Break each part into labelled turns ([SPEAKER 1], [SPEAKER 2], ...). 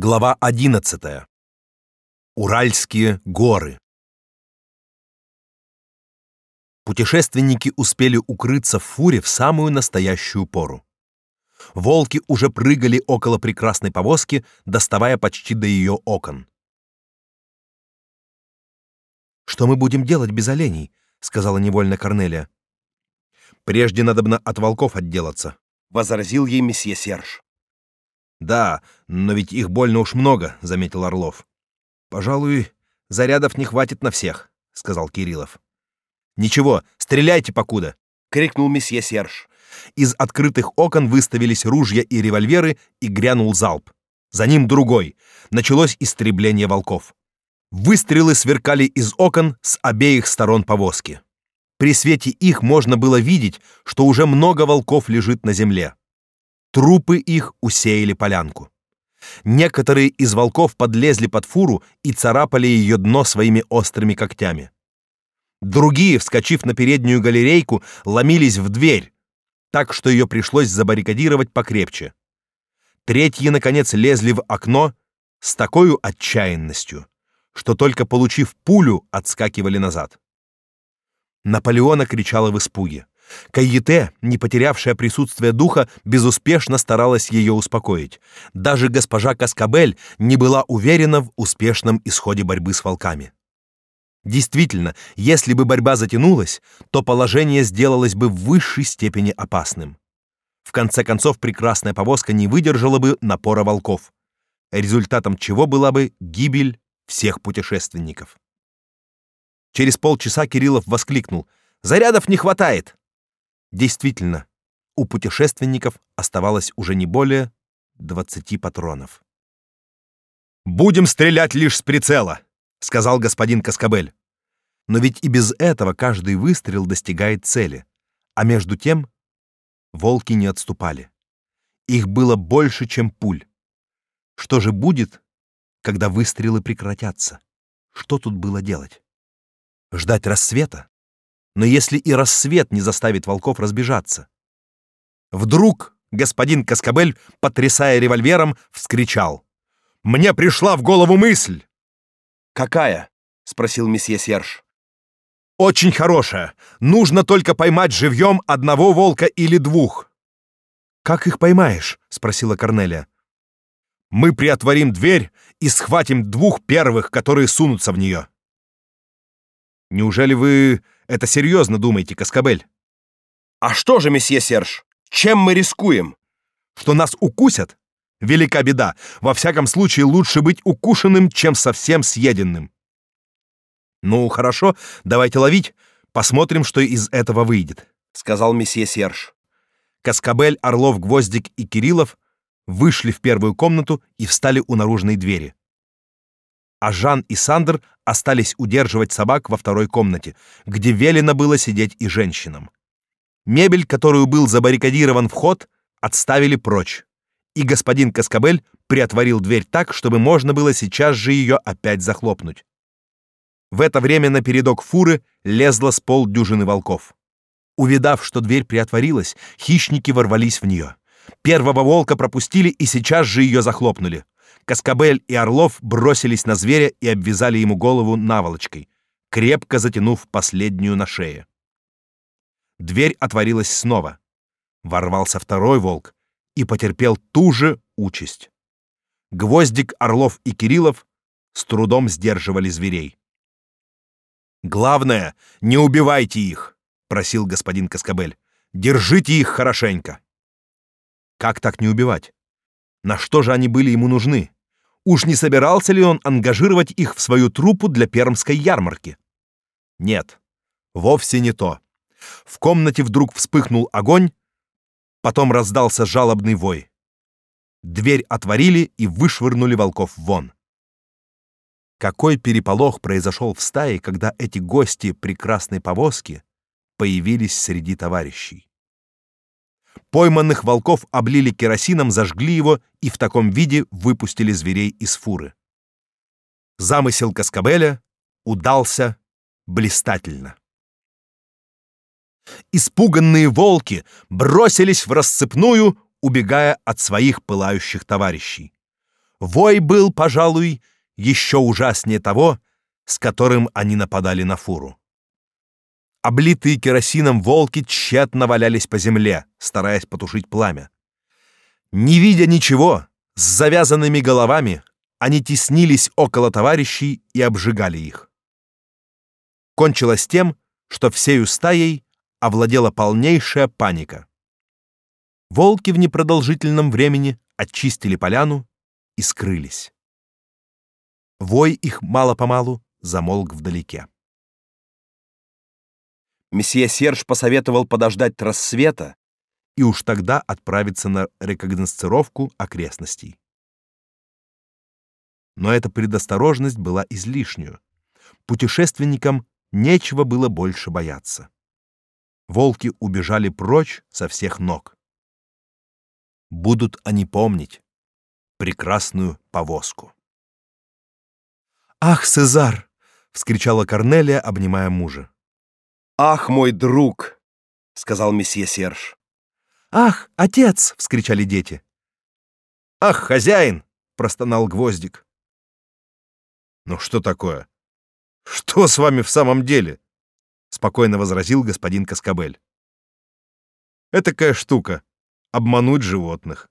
[SPEAKER 1] Глава 11. Уральские горы. Путешественники успели укрыться в фуре в самую настоящую пору. Волки уже прыгали около прекрасной повозки, доставая почти до ее окон. Что мы будем делать без оленей? сказала невольно Корнелия. Прежде надобно от волков отделаться, возразил ей месье Серж. Да, но ведь их больно уж много, заметил Орлов. Пожалуй, зарядов не хватит на всех, сказал Кириллов. Ничего, стреляйте покуда, крикнул месье Серж. Из открытых окон выставились ружья и револьверы, и грянул залп. За ним другой. Началось истребление волков. Выстрелы сверкали из окон с обеих сторон повозки. При свете их можно было видеть, что уже много волков лежит на земле. Трупы их усеяли полянку. Некоторые из волков подлезли под фуру и царапали ее дно своими острыми когтями. Другие, вскочив на переднюю галерейку, ломились в дверь, так что ее пришлось забаррикадировать покрепче. Третьи наконец лезли в окно с такой отчаянностью, что только получив пулю, отскакивали назад. Наполеона кричала в испуге. Кайете, не потерявшая присутствие духа, безуспешно старалась ее успокоить. Даже госпожа Каскабель не была уверена в успешном исходе борьбы с волками. Действительно, если бы борьба затянулась, то положение сделалось бы в высшей степени опасным. В конце концов, прекрасная повозка не выдержала бы напора волков, результатом чего была бы гибель всех путешественников. Через полчаса Кириллов воскликнул: "Зарядов не хватает!" Действительно, у путешественников оставалось уже не более 20 патронов. Будем стрелять лишь с прицела, сказал господин Каскабель. Но ведь и без этого каждый выстрел достигает цели, а между тем волки не отступали. Их было больше, чем пуль. Что же будет, когда выстрелы прекратятся? Что тут было делать? Ждать рассвета? Но если и рассвет не заставит волков разбежаться? Вдруг господин Каскабель, потрясая револьвером, вскричал: "Мне пришла в голову мысль!" "Какая?" спросил месье Серж. "Очень хорошая. Нужно только поймать живьем одного волка или двух". "Как их поймаешь?" спросила Корнелия. "Мы приотворим дверь и схватим двух первых, которые сунутся в нее». Неужели вы это серьезно думаете, Каскабель? А что же, месье Серж? Чем мы рискуем? Что нас укусят? Велика беда. Во всяком случае, лучше быть укушенным, чем совсем съеденным. Ну, хорошо, давайте ловить, посмотрим, что из этого выйдет, сказал месье Серж. Каскабель, Орлов, Гвоздик и Кириллов вышли в первую комнату и встали у наружной двери а Жан и Сандер остались удерживать собак во второй комнате, где велено было сидеть и женщинам. Мебель, которую был забаррикадирован вход, отставили прочь, и господин Каскабель приотворил дверь так, чтобы можно было сейчас же ее опять захлопнуть. В это время на передок фуры лезло с полдюжины волков. Увидав, что дверь приотворилась, хищники ворвались в нее. Первого волка пропустили и сейчас же ее захлопнули. Каскабель и Орлов бросились на зверя и обвязали ему голову наволочкой, крепко затянув последнюю на шее. Дверь отворилась снова. Ворвался второй волк и потерпел ту же участь. Гвоздик, Орлов и Кириллов с трудом сдерживали зверей. Главное, не убивайте их, просил господин Каскабель. Держите их хорошенько. Как так не убивать? На что же они были ему нужны? Уж не собирался ли он ангажировать их в свою труппу для пермской ярмарки? Нет, вовсе не то. В комнате вдруг вспыхнул огонь, потом раздался жалобный вой. Дверь отворили и вышвырнули волков вон. Какой переполох произошел в стае, когда эти гости прекрасной повозки появились среди товарищей. Пойманных волков облили керосином, зажгли его и в таком виде выпустили зверей из фуры. Замысел Каскабеля удался блистательно. Испуганные волки бросились в расцепную, убегая от своих пылающих товарищей. Вой был, пожалуй, еще ужаснее того, с которым они нападали на фуру. Облитые керосином волки тщетно валялись по земле, стараясь потушить пламя. Не видя ничего, с завязанными головами, они теснились около товарищей и обжигали их. Кончилось тем, что всею стаей овладела полнейшая паника. Волки в непродолжительном времени очистили поляну и скрылись. Вой их мало-помалу замолк вдалеке. Месье Серж посоветовал подождать рассвета и уж тогда отправиться на рекогносцировку окрестностей. Но эта предосторожность была излишнюю. Путешественникам нечего было больше бояться. Волки убежали прочь со всех ног. Будут они помнить прекрасную повозку. «Ах, Сезар!» — вскричала Корнелия, обнимая мужа.
[SPEAKER 2] «Ах, мой друг!» — сказал месье Серж.
[SPEAKER 1] «Ах, отец!» — вскричали дети.
[SPEAKER 2] «Ах, хозяин!» — простонал Гвоздик.
[SPEAKER 1] «Ну что такое? Что с вами в самом деле?» — спокойно возразил господин Каскабель. «Этакая штука — обмануть животных.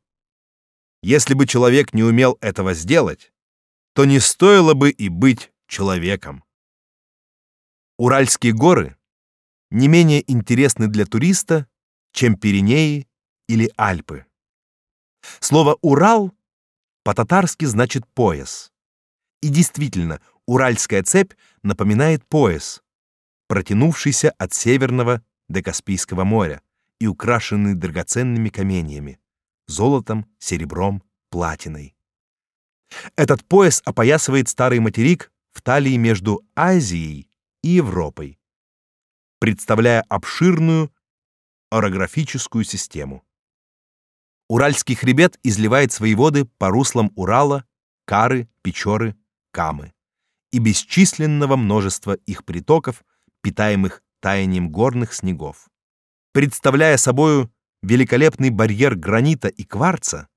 [SPEAKER 1] Если бы человек не умел этого сделать, то не стоило бы и быть человеком. Уральские горы не менее интересны для туриста, чем Пиренеи или Альпы. Слово «Урал» по-татарски значит «пояс». И действительно, Уральская цепь напоминает пояс, протянувшийся от Северного до Каспийского моря и украшенный драгоценными каменьями — золотом, серебром, платиной. Этот пояс опоясывает старый материк в талии между Азией и Европой представляя обширную орографическую систему. Уральский хребет изливает свои воды по руслам Урала, Кары, Печоры, Камы и бесчисленного множества их притоков, питаемых таянием горных снегов. Представляя собою великолепный барьер гранита и кварца,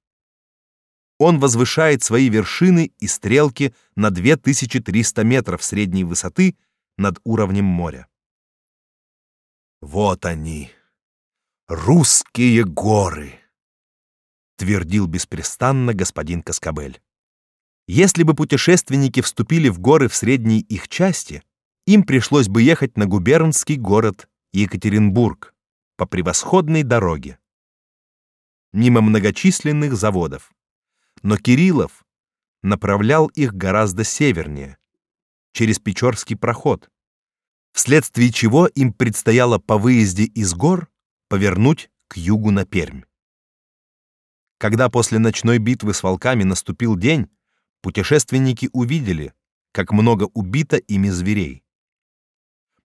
[SPEAKER 1] он возвышает свои вершины и стрелки на 2300 метров средней высоты над уровнем моря. Вот они, русские горы, твердил беспрестанно господин Каскабель. Если бы путешественники вступили в горы в средней их части, им пришлось бы ехать на губернский город Екатеринбург по превосходной дороге, мимо многочисленных заводов. Но Кириллов направлял их гораздо севернее, через Печорский проход, вследствие чего им предстояло по выезде из гор повернуть к югу на Пермь. Когда после ночной битвы с волками наступил день, путешественники увидели, как много убито ими зверей.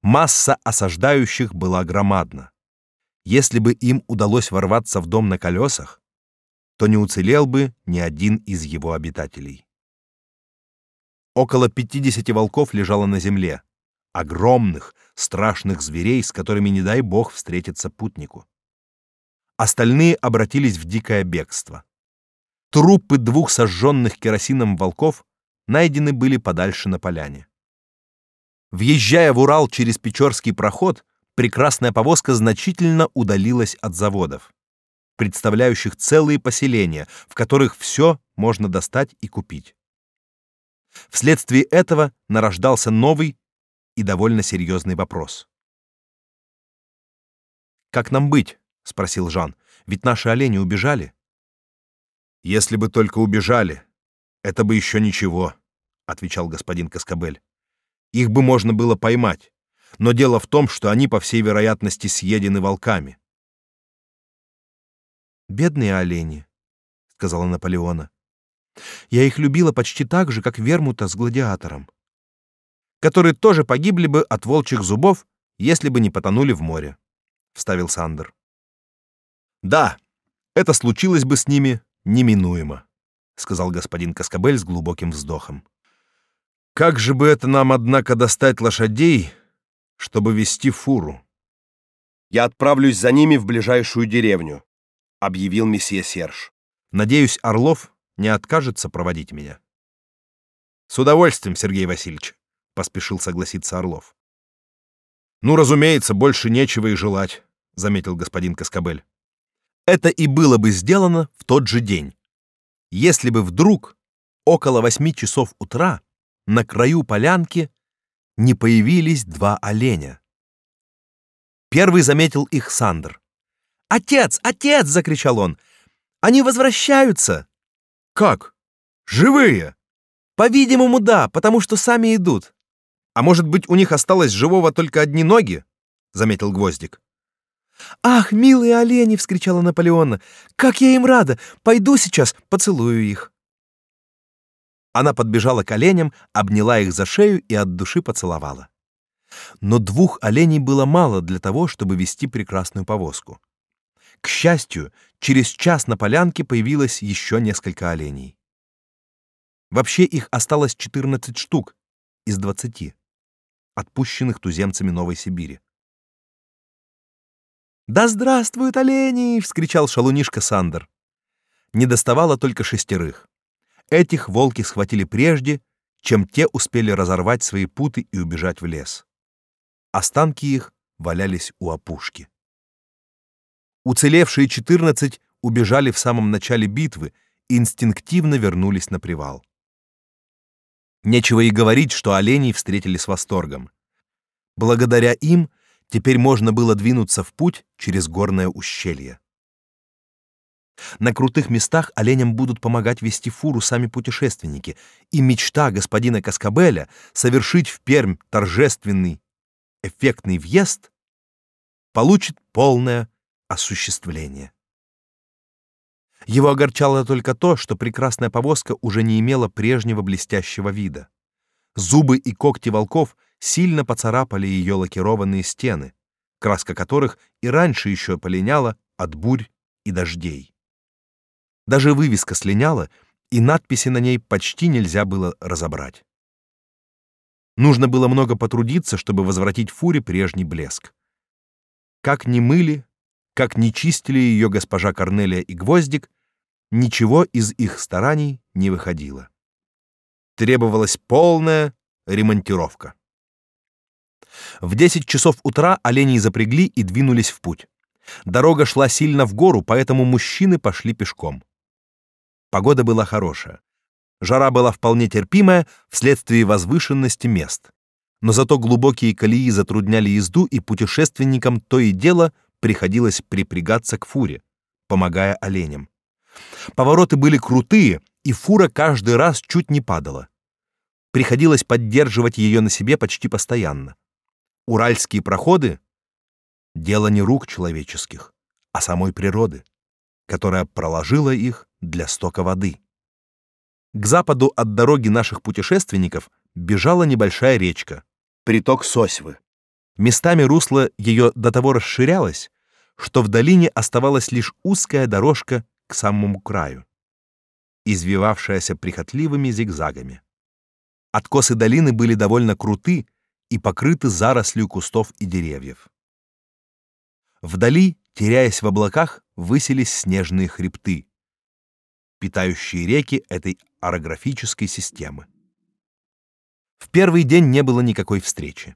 [SPEAKER 1] Масса осаждающих была громадна. Если бы им удалось ворваться в дом на колесах, то не уцелел бы ни один из его обитателей. Около 50 волков лежало на земле, огромных, страшных зверей, с которыми не дай бог встретиться путнику. Остальные обратились в дикое бегство. Трупы двух сожженных керосином волков найдены были подальше на поляне. Въезжая в Урал через Печорский проход, прекрасная повозка значительно удалилась от заводов, представляющих целые поселения, в которых все можно достать и купить. Вследствие этого нарождался новый и довольно серьезный вопрос. «Как нам быть?» — спросил Жан. «Ведь наши олени убежали». «Если бы только убежали, это бы еще ничего», — отвечал господин Каскабель. «Их бы можно было поймать, но дело в том, что они, по всей вероятности, съедены волками». «Бедные олени», — сказала Наполеона. «Я их любила почти так же, как Вермута с гладиатором которые тоже погибли бы от волчьих зубов, если бы не потонули в море, вставил Сандер. Да, это случилось бы с ними неминуемо, сказал господин Каскабель с глубоким вздохом. Как же бы это нам однако достать лошадей, чтобы вести фуру?
[SPEAKER 2] Я отправлюсь за ними в ближайшую деревню, объявил месье Серж.
[SPEAKER 1] Надеюсь, Орлов не откажется проводить меня. С удовольствием, Сергей Васильевич, поспешил согласиться Орлов. Ну, разумеется, больше нечего и желать, заметил господин Каскабель. Это и было бы сделано в тот же день, если бы вдруг около восьми часов утра на краю полянки не появились два оленя. Первый заметил их Сандр. «Отец! Отец!» — закричал он. «Они возвращаются!» «Как? Живые?» «По-видимому, да, потому что сами идут». «А может быть, у них осталось живого только одни ноги?» — заметил Гвоздик. «Ах, милые олени!» — вскричала Наполеона. «Как я им рада! Пойду сейчас, поцелую их!» Она подбежала к оленям, обняла их за шею и от души поцеловала. Но двух оленей было мало для того, чтобы вести прекрасную повозку. К счастью, через час на полянке появилось еще несколько оленей. Вообще их осталось 14 штук из 20, отпущенных туземцами Новой Сибири. «Да здравствуют олени!» — вскричал шалунишка Сандер. Не доставало только шестерых. Этих волки схватили прежде, чем те успели разорвать свои путы и убежать в лес. Останки их валялись у опушки. Уцелевшие четырнадцать убежали в самом начале битвы и инстинктивно вернулись на привал. Нечего и говорить, что оленей встретили с восторгом. Благодаря им теперь можно было двинуться в путь через горное ущелье. На крутых местах оленям будут помогать вести фуру сами путешественники, и мечта господина Каскабеля совершить в Пермь торжественный, эффектный въезд получит полное осуществление. Его огорчало только то, что прекрасная повозка уже не имела прежнего блестящего вида. Зубы и когти волков сильно поцарапали ее лакированные стены, краска которых и раньше еще полиняла от бурь и дождей. Даже вывеска слиняла, и надписи на ней почти нельзя было разобрать. Нужно было много потрудиться, чтобы возвратить фуре прежний блеск. Как ни мыли, как ни чистили ее госпожа Корнелия и Гвоздик, ничего из их стараний не выходило. Требовалась полная ремонтировка. В 10 часов утра оленей запрягли и двинулись в путь. Дорога шла сильно в гору, поэтому мужчины пошли пешком. Погода была хорошая. Жара была вполне терпимая вследствие возвышенности мест. Но зато глубокие колеи затрудняли езду, и путешественникам то и дело приходилось припрягаться к фуре, помогая оленям. Повороты были крутые, и фура каждый раз чуть не падала. Приходилось поддерживать ее на себе почти постоянно. Уральские проходы — дело не рук человеческих, а самой природы, которая проложила их для стока воды. К западу от дороги наших путешественников бежала небольшая речка, приток Сосьвы. Местами русло ее до того расширялось, что в долине оставалась лишь узкая дорожка к самому краю, извивавшаяся прихотливыми зигзагами. Откосы долины были довольно круты и покрыты зарослью кустов и деревьев. Вдали, теряясь в облаках, высились снежные хребты, питающие реки этой орографической системы. В первый день не было никакой встречи.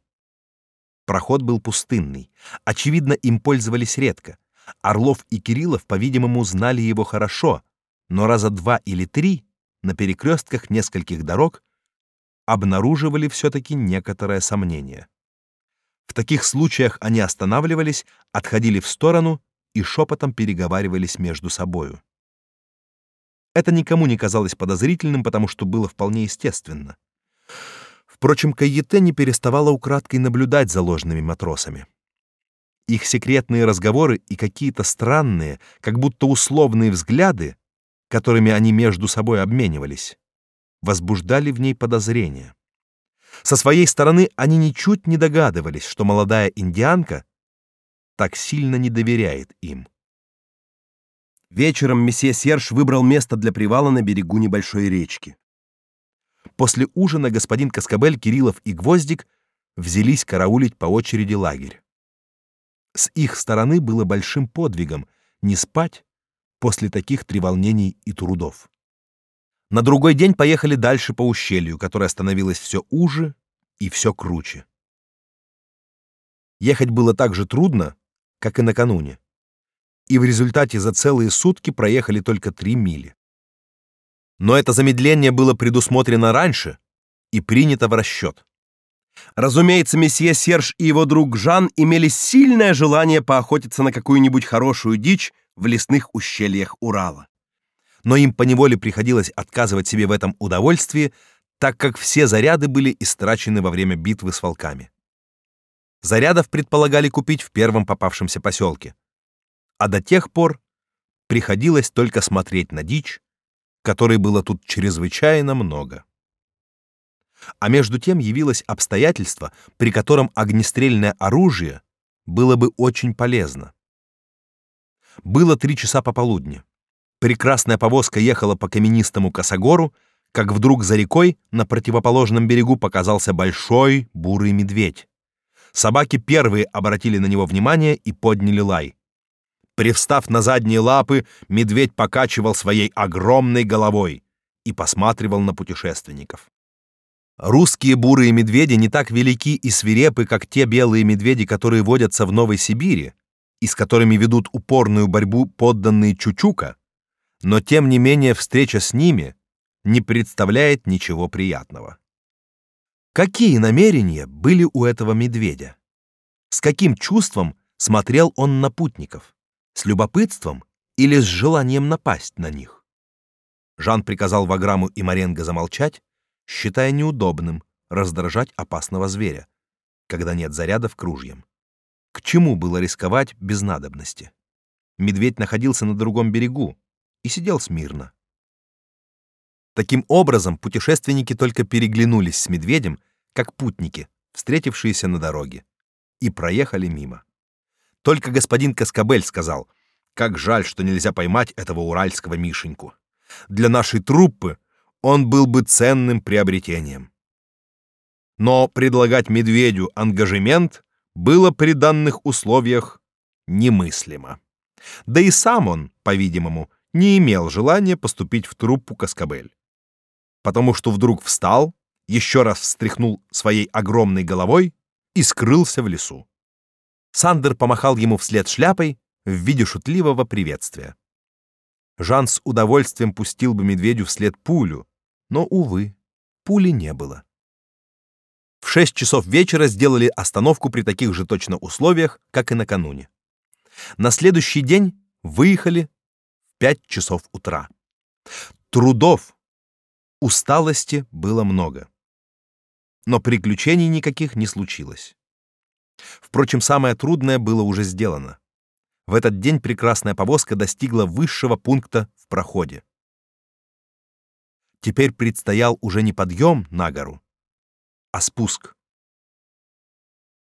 [SPEAKER 1] Проход был пустынный. Очевидно, им пользовались редко. Орлов и Кириллов, по-видимому, знали его хорошо, но раза два или три на перекрестках нескольких дорог обнаруживали все-таки некоторое сомнение. В таких случаях они останавливались, отходили в сторону и шепотом переговаривались между собою. Это никому не казалось подозрительным, потому что было вполне естественно. Впрочем, Кайете не переставала украдкой наблюдать за ложными матросами. Их секретные разговоры и какие-то странные, как будто условные взгляды, которыми они между собой обменивались, возбуждали в ней подозрения. Со своей стороны они ничуть не догадывались, что молодая индианка так сильно не доверяет им. Вечером месье Серж выбрал место для привала на берегу небольшой речки. После ужина господин Каскабель, Кириллов и Гвоздик взялись караулить по очереди лагерь. С их стороны было большим подвигом не спать после таких треволнений и трудов. На другой день поехали дальше по ущелью, которое становилось все уже и все круче. Ехать было так же трудно, как и накануне. И в результате за целые сутки проехали только три мили. Но это замедление было предусмотрено раньше и принято в расчет. Разумеется, месье Серж и его друг Жан имели сильное желание поохотиться на какую-нибудь хорошую дичь в лесных ущельях Урала. Но им поневоле приходилось отказывать себе в этом удовольствии, так как все заряды были истрачены во время битвы с волками. Зарядов предполагали купить в первом попавшемся поселке. А до тех пор приходилось только смотреть на дичь, которой было тут чрезвычайно много. А между тем явилось обстоятельство, при котором огнестрельное оружие было бы очень полезно. Было три часа пополудни. Прекрасная повозка ехала по каменистому косогору, как вдруг за рекой на противоположном берегу показался большой бурый медведь. Собаки первые обратили на него внимание и подняли лай. Привстав на задние лапы, медведь покачивал своей огромной головой и посматривал на путешественников. Русские бурые медведи не так велики и свирепы, как те белые медведи, которые водятся в Новой Сибири и с которыми ведут упорную борьбу подданные Чучука, но тем не менее встреча с ними не представляет ничего приятного. Какие намерения были у этого медведя? С каким чувством смотрел он на путников? С любопытством или с желанием напасть на них? Жан приказал Ваграму и Маренго замолчать считая неудобным раздражать опасного зверя, когда нет зарядов к ружьям. К чему было рисковать без надобности? Медведь находился на другом берегу и сидел смирно. Таким образом, путешественники только переглянулись с медведем, как путники, встретившиеся на дороге, и проехали мимо. Только господин Каскабель сказал: "Как жаль, что нельзя поймать этого уральского мишеньку. Для нашей труппы он был бы ценным приобретением. Но предлагать медведю ангажемент было при данных условиях немыслимо. Да и сам он, по-видимому, не имел желания поступить в труппу Каскабель. Потому что вдруг встал, еще раз встряхнул своей огромной головой и скрылся в лесу. Сандер помахал ему вслед шляпой в виде шутливого приветствия. Жан с удовольствием пустил бы медведю вслед пулю, но, увы, пули не было. В шесть часов вечера сделали остановку при таких же точно условиях, как и накануне. На следующий день выехали в пять часов утра. Трудов, усталости было много. Но приключений никаких не случилось. Впрочем, самое трудное было уже сделано. В этот день прекрасная повозка достигла высшего пункта в проходе. Теперь предстоял уже не подъем на гору, а спуск.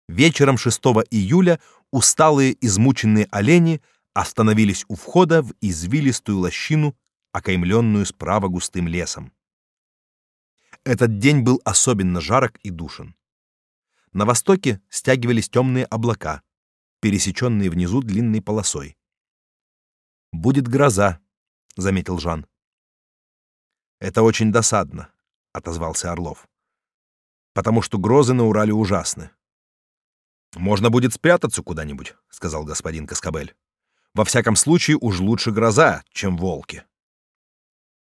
[SPEAKER 1] Вечером 6 июля усталые, измученные олени остановились у входа в извилистую лощину, окаймленную справа густым лесом. Этот день был особенно жарок и душен. На востоке стягивались темные облака, пересеченные внизу длинной полосой. «Будет гроза», — заметил Жан. Это очень досадно, отозвался Орлов. Потому что грозы на Урале ужасны. Можно будет спрятаться куда-нибудь, сказал господин Каскабель. Во всяком случае, уж лучше гроза, чем волки.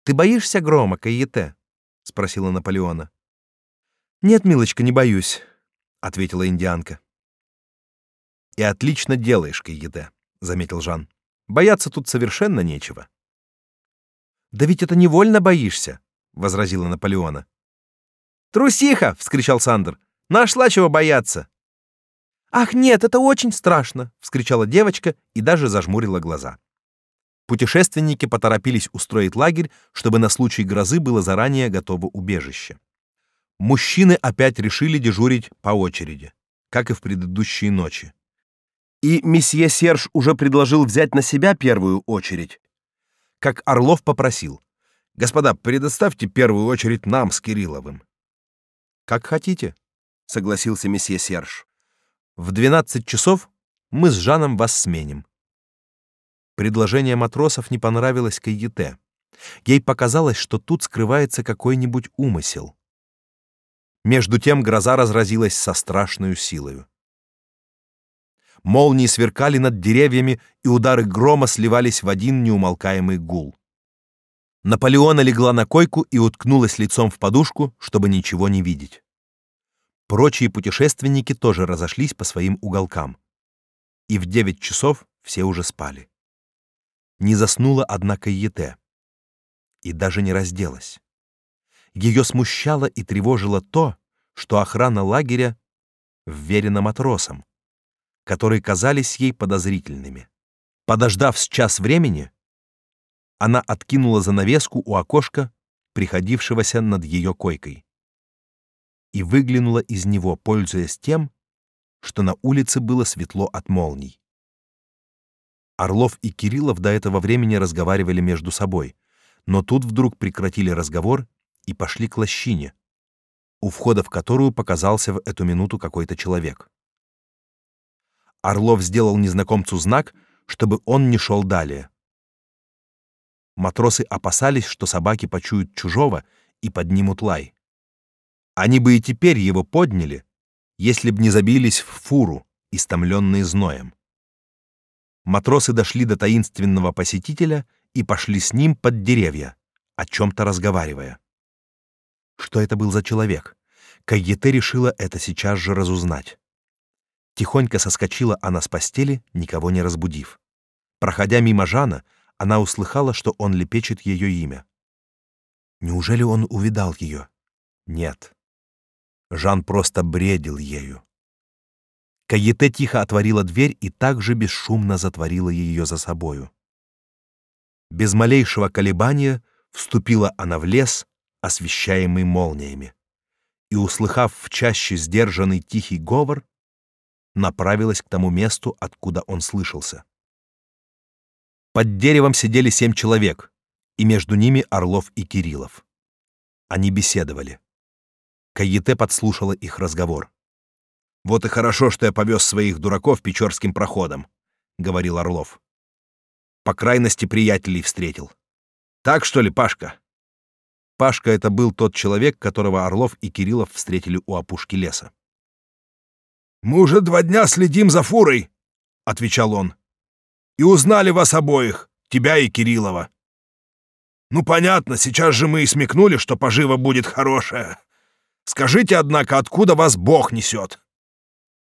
[SPEAKER 1] Ты боишься грома, Каете? спросила Наполеона. Нет, милочка, не боюсь, ответила индианка. И отлично делаешь, Каете, заметил Жан. Бояться тут совершенно нечего. Да ведь это невольно боишься, возразила Наполеона. Трусиха, вскричал Сандер. Нашла чего бояться. Ах, нет, это очень страшно, вскричала девочка и даже зажмурила глаза. Путешественники поторопились устроить лагерь, чтобы на случай грозы было заранее готово убежище. Мужчины опять решили дежурить по очереди, как и в предыдущие ночи. И месье Серж уже предложил взять на себя первую очередь, как Орлов попросил. «Господа, предоставьте первую очередь нам с Кирилловым». «Как хотите», — согласился месье Серж. «В двенадцать часов мы с Жаном вас сменим». Предложение матросов не понравилось Кайете. Ей показалось, что тут скрывается какой-нибудь умысел. Между тем гроза разразилась со страшной силой. Молнии сверкали над деревьями, и удары грома сливались в один неумолкаемый гул. Наполеона легла на койку и уткнулась лицом в подушку, чтобы ничего не видеть. Прочие путешественники тоже разошлись по своим уголкам. И в девять часов все уже спали. Не заснула, однако, Ете. И даже не разделась. Ее смущало и тревожило то, что охрана лагеря вверена матросам, которые казались ей подозрительными. Подождав с час времени, она откинула занавеску у окошка, приходившегося над ее койкой, и выглянула из него, пользуясь тем, что на улице было светло от молний. Орлов и Кириллов до этого времени разговаривали между собой, но тут вдруг прекратили разговор и пошли к лощине, у входа в которую показался в эту минуту какой-то человек. Орлов сделал незнакомцу знак, чтобы он не шел далее. Матросы опасались, что собаки почуют чужого и поднимут лай. Они бы и теперь его подняли, если б не забились в фуру, истомленные зноем. Матросы дошли до таинственного посетителя и пошли с ним под деревья, о чем-то разговаривая. Что это был за человек? Кайете решила это сейчас же разузнать. Тихонько соскочила она с постели, никого не разбудив. Проходя мимо Жана, она услыхала, что он лепечет ее имя. Неужели он увидал ее? Нет. Жан просто бредил ею. Каете тихо отворила дверь и также бесшумно затворила ее за собою. Без малейшего колебания вступила она в лес, освещаемый молниями, и, услыхав в чаще сдержанный тихий говор, направилась к тому месту, откуда он слышался. Под деревом сидели семь человек, и между ними Орлов и Кириллов. Они беседовали. Каете подслушала их разговор. «Вот и хорошо, что я повез своих дураков Печорским проходом», — говорил Орлов. «По крайности приятелей встретил. Так, что ли, Пашка?» Пашка — это был тот человек, которого Орлов и Кириллов встретили у опушки леса.
[SPEAKER 2] «Мы уже два дня следим за фурой», — отвечал он. «И узнали вас обоих, тебя и Кириллова. Ну, понятно, сейчас же мы и смекнули, что пожива будет хорошая. Скажите, однако, откуда вас Бог несет?»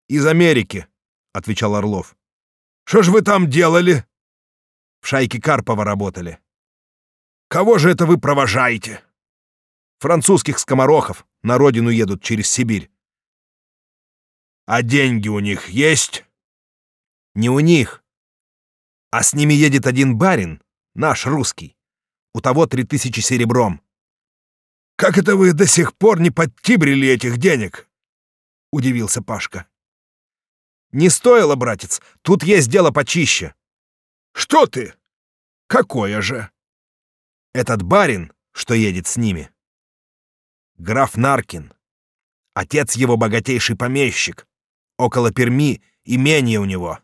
[SPEAKER 2] «Из Америки», — отвечал Орлов. «Что ж вы там делали?» «В шайке Карпова работали». «Кого же это вы провожаете?» «Французских скоморохов на родину едут через Сибирь. А деньги у них есть? Не у них. А с ними едет один барин, наш русский. У того три тысячи серебром. Как это вы до сих пор не подтибрили этих денег? Удивился Пашка. Не стоило, братец, тут есть дело почище. Что ты? Какое же? Этот барин, что едет с ними. Граф Наркин. Отец его богатейший помещик. Около Перми имение у него.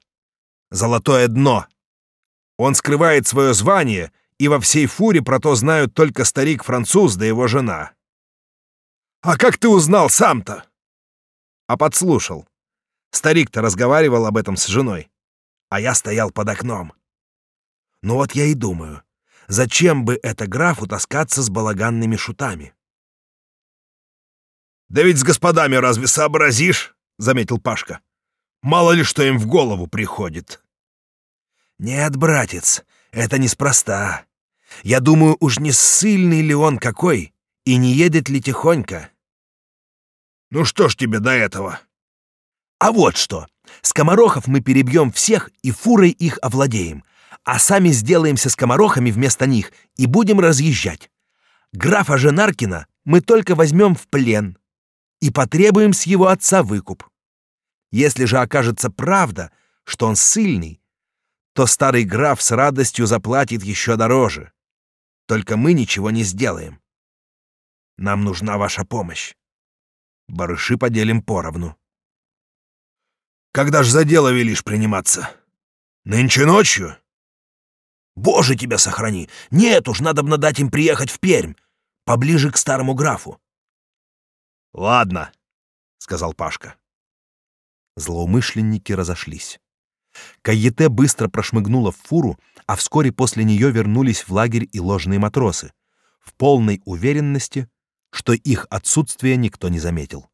[SPEAKER 2] Золотое дно. Он скрывает свое звание, и во всей фуре про то знают только старик-француз да его жена. А как ты узнал сам-то? А подслушал. Старик-то разговаривал об этом с женой, а я стоял под окном. Ну вот я и думаю, зачем бы это графу таскаться с балаганными шутами? Да ведь с господами разве сообразишь? — заметил Пашка. «Мало ли что им в голову приходит». «Нет, братец, это неспроста. Я думаю, уж не ссыльный ли он какой, и не едет ли тихонько». «Ну что ж тебе до этого?» «А вот что. Скоморохов мы перебьем всех и фурой их овладеем, а сами сделаемся скоморохами вместо них и будем разъезжать. Графа Женаркина мы только возьмем в плен, и потребуем с его отца выкуп. Если же окажется правда, что он сильный, то старый граф с радостью заплатит еще дороже. Только мы ничего не сделаем. Нам нужна ваша помощь. Барыши поделим поровну. Когда ж за дело велишь приниматься? Нынче ночью? Боже тебя сохрани! Нет уж, надо бы дать им приехать в Пермь, поближе к старому графу.
[SPEAKER 1] Ладно, сказал Пашка. Злоумышленники разошлись. Кайете быстро прошмыгнула в фуру, а вскоре после нее вернулись в лагерь и ложные матросы, в полной уверенности, что их отсутствие никто не заметил.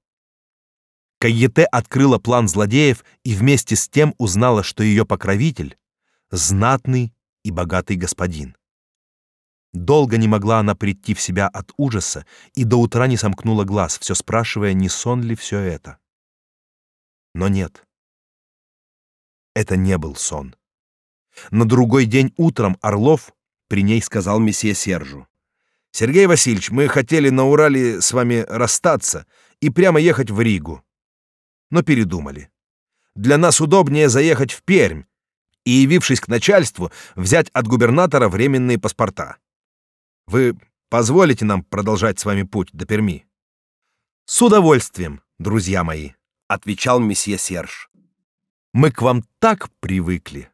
[SPEAKER 1] Кайете открыла план злодеев и вместе с тем узнала, что ее покровитель — знатный и богатый господин. Долго не могла она прийти в себя от ужаса и до утра не сомкнула глаз, все спрашивая, не сон ли все это. Но нет. Это не был сон. На другой день утром Орлов при ней сказал месье Сержу. «Сергей Васильевич, мы хотели на Урале с вами расстаться и прямо ехать в Ригу. Но передумали. Для нас удобнее заехать в Пермь и, явившись к начальству, взять от губернатора временные паспорта. Вы позволите нам продолжать с вами путь до Перми?» «С удовольствием, друзья мои», — отвечал месье Серж. «Мы к вам так привыкли».